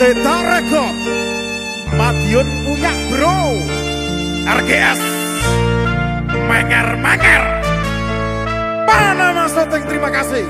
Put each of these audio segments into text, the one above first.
Teta Rekod Madiun punya bro. RGS Menger-menger. Panama Setting terima kasih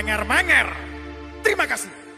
manger-manger. Terima kasih.